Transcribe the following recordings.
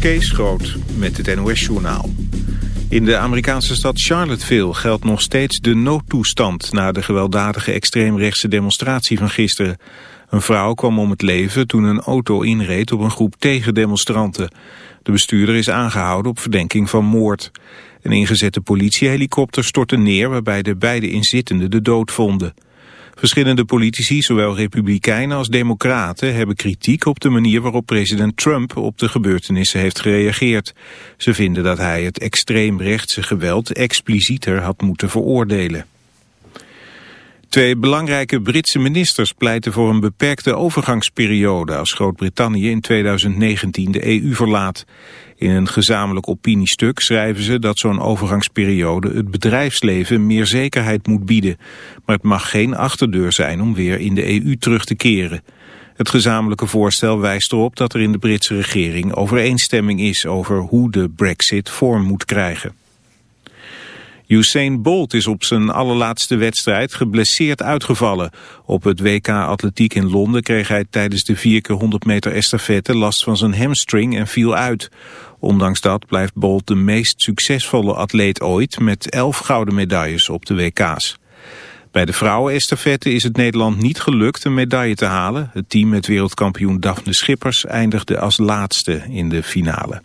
Kees Groot met het NOS-journaal. In de Amerikaanse stad Charlottesville geldt nog steeds de noodtoestand... na de gewelddadige extreemrechtse demonstratie van gisteren. Een vrouw kwam om het leven toen een auto inreed op een groep tegendemonstranten. De bestuurder is aangehouden op verdenking van moord. Een ingezette politiehelikopter stortte neer waarbij de beide inzittenden de dood vonden. Verschillende politici, zowel republikeinen als democraten, hebben kritiek op de manier waarop president Trump op de gebeurtenissen heeft gereageerd. Ze vinden dat hij het extreemrechtse geweld explicieter had moeten veroordelen. Twee belangrijke Britse ministers pleiten voor een beperkte overgangsperiode als Groot-Brittannië in 2019 de EU verlaat. In een gezamenlijk opiniestuk schrijven ze dat zo'n overgangsperiode het bedrijfsleven meer zekerheid moet bieden. Maar het mag geen achterdeur zijn om weer in de EU terug te keren. Het gezamenlijke voorstel wijst erop dat er in de Britse regering overeenstemming is over hoe de brexit vorm moet krijgen. Usain Bolt is op zijn allerlaatste wedstrijd geblesseerd uitgevallen. Op het WK Atletiek in Londen kreeg hij tijdens de 4 keer 100 meter estafette last van zijn hamstring en viel uit. Ondanks dat blijft Bolt de meest succesvolle atleet ooit met 11 gouden medailles op de WK's. Bij de vrouwen-estafette is het Nederland niet gelukt een medaille te halen. Het team met wereldkampioen Daphne Schippers eindigde als laatste in de finale.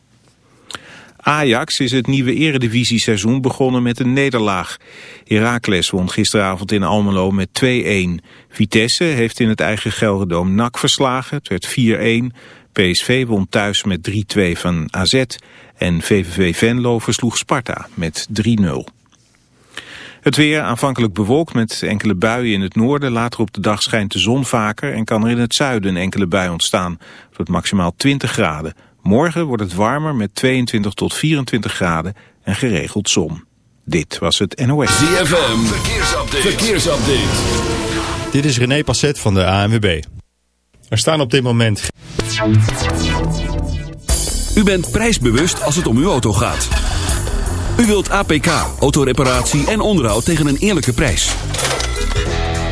Ajax is het nieuwe eredivisie-seizoen begonnen met een nederlaag. Heracles won gisteravond in Almelo met 2-1. Vitesse heeft in het eigen Gelredome NAC verslagen. Het werd 4-1. PSV won thuis met 3-2 van AZ. En VVV Venlo versloeg Sparta met 3-0. Het weer aanvankelijk bewolkt met enkele buien in het noorden. Later op de dag schijnt de zon vaker en kan er in het zuiden enkele bui ontstaan. Wordt maximaal 20 graden. Morgen wordt het warmer met 22 tot 24 graden en geregeld zon. Dit was het NOS. ZFM, verkeersupdate. verkeersupdate. Dit is René Passet van de ANWB. Er staan op dit moment... U bent prijsbewust als het om uw auto gaat. U wilt APK, autoreparatie en onderhoud tegen een eerlijke prijs.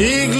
Ik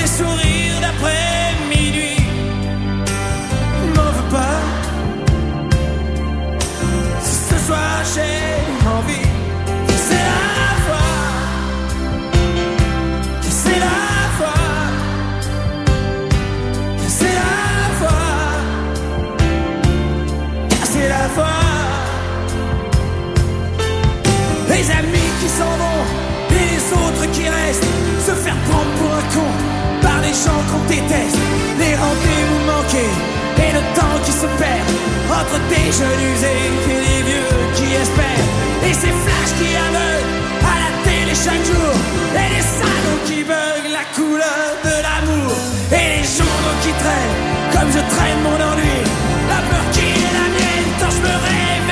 les sourires d'après Les rendez-vous manqués et le temps qui se perd Entre des jeunes usés et les vieux qui espèrent. Et ces flashs qui aveuglent à la télé chaque jour Et les salons qui veulent la couleur de l'amour Et les journaux qui traînent comme je traîne mon ennui. La peur qui est la mienne quand je me réveille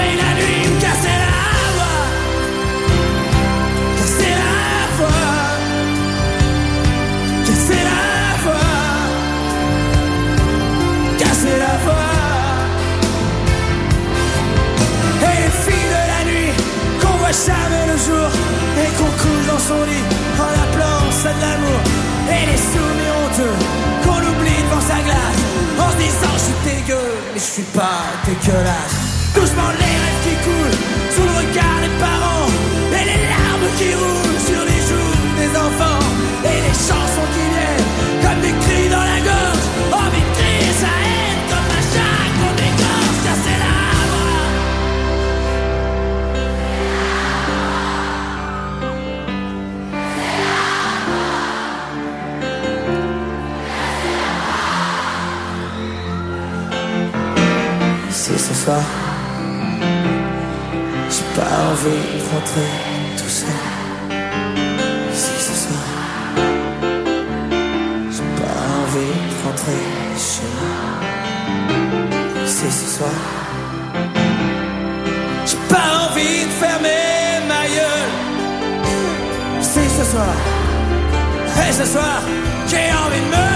et qu'on couche dans son lit en appelant ça de l'amour. Et les souvenirs honteux qu'on oublie devant sa glace en se disant je suis dégueu, mais je suis pas dégueulasse. Doucement les rêves qui coulent sous le regard des parents et les larmes qui roulent sur les joues des enfants et les chansons qui viennent comme des cris J'ai pas envie de rentrer tout seul. Si ce soir, j'ai pas envie de rentrer chez moi. Si ce soir, j'ai pas envie de fermer ma gueule. Si ce soir, et ce soir, j'ai envie de me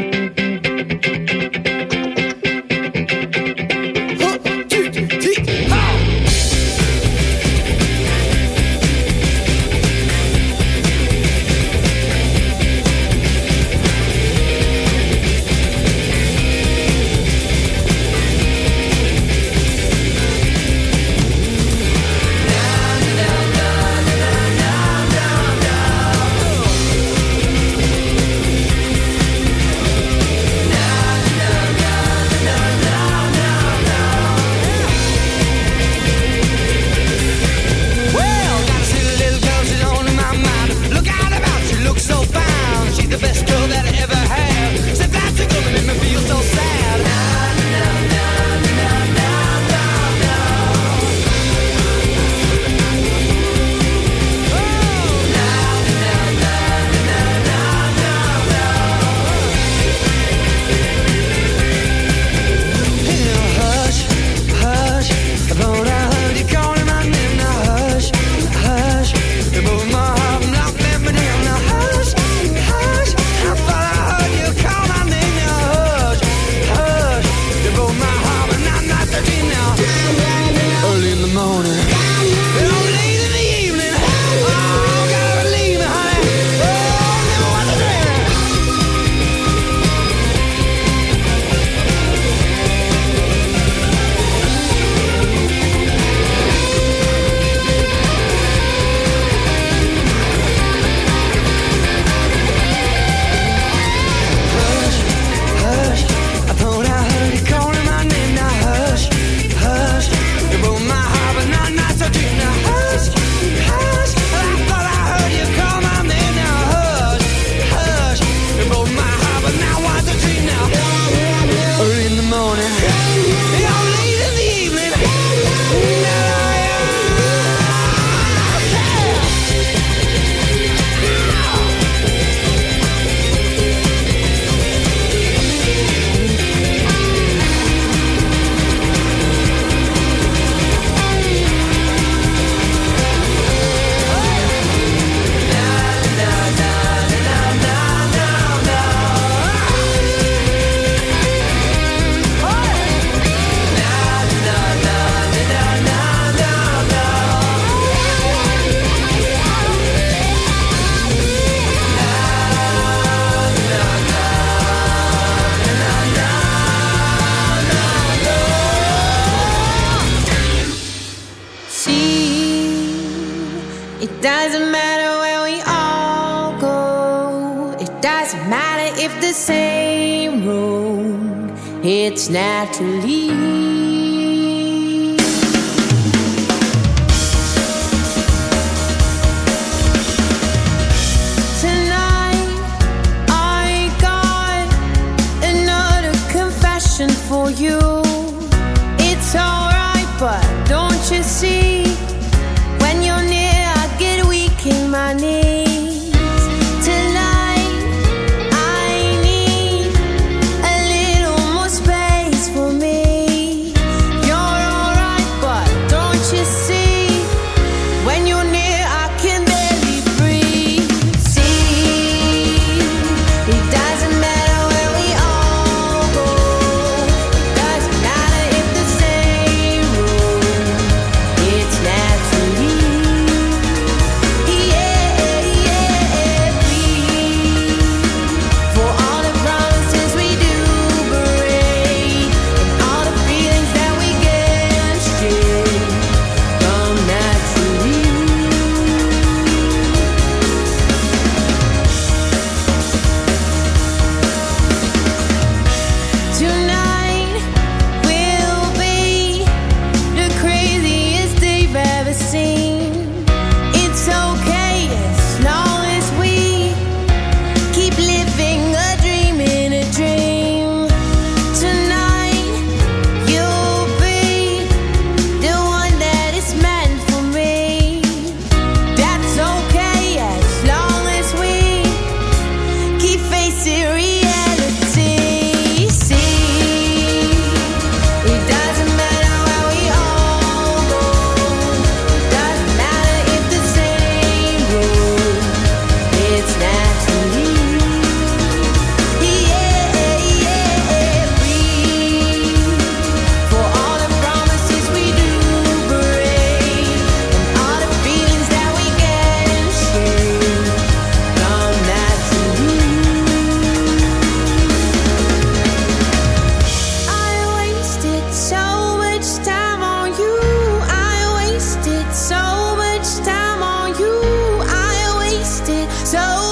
so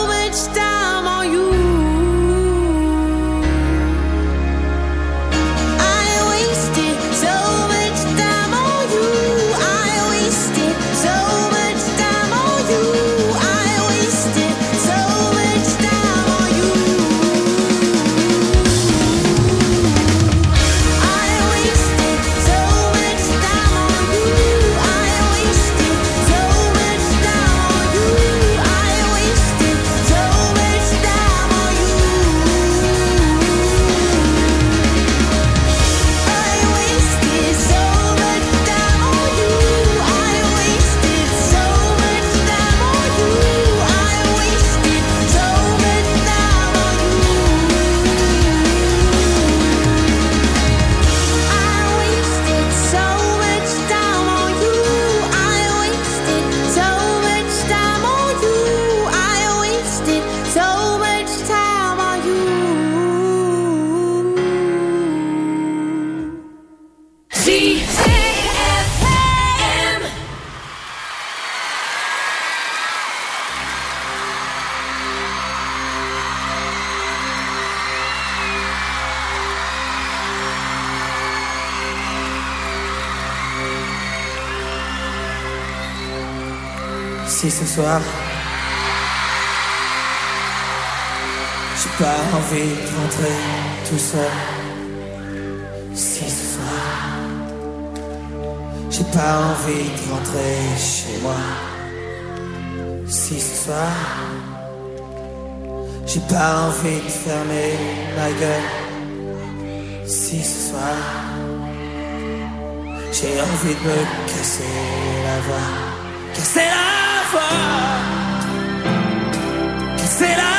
Si ce soir J'ai envie de me. Casser la voix Casser la voix Casser la voix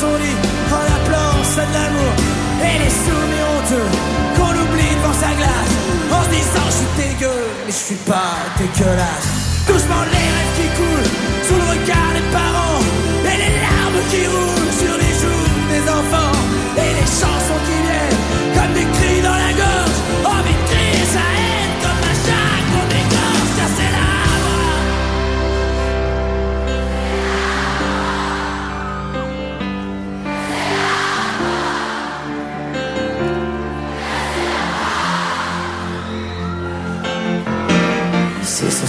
son lit En appelant ça de l'amour. Et les soumis honteux Qu'on oublie devant sa glace. En se disant je suis dégueu Mais je suis pas dégueulasse. Doucement les rêves qui coulent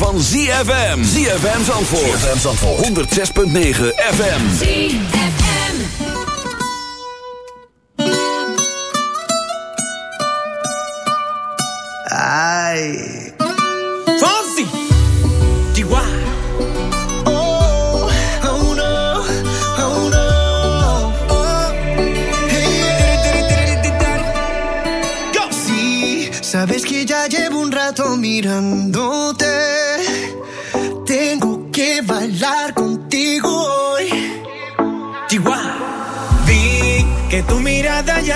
van ZFM. ZFM Zandvoort. ZFM Zandvoort. 106.9 FM. ZFM. Ai. Fonzie. DY. Sabes que ya llevo un rato mirando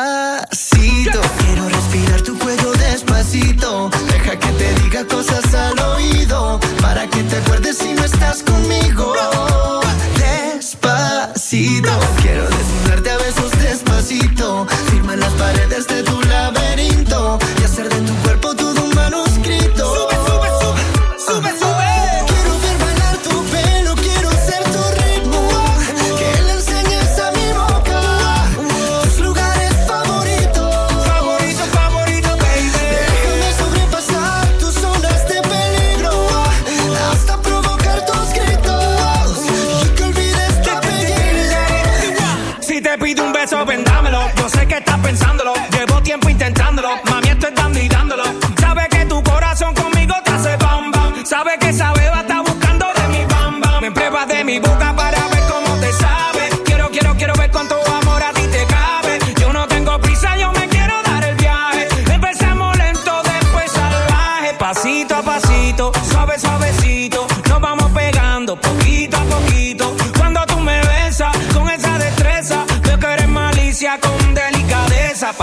Despacito, quiero respirar tu cuello despacito. Deja que te diga cosas al oído. Para que te acuerdes si no me, but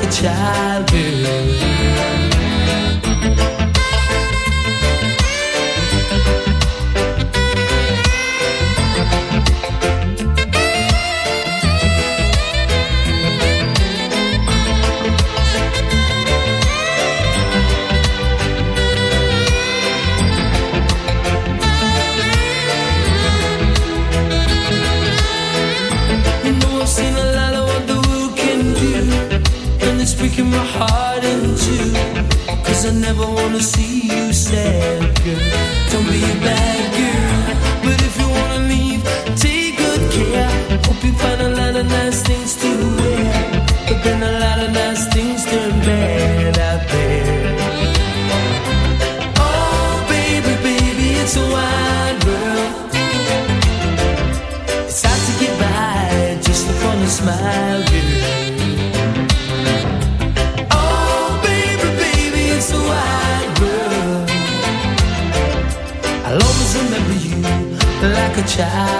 like a child. never wanna see you sad, girl. Don't be a bad girl. But if you wanna leave, take good care. Hope you find a lot of nice things too. deixar.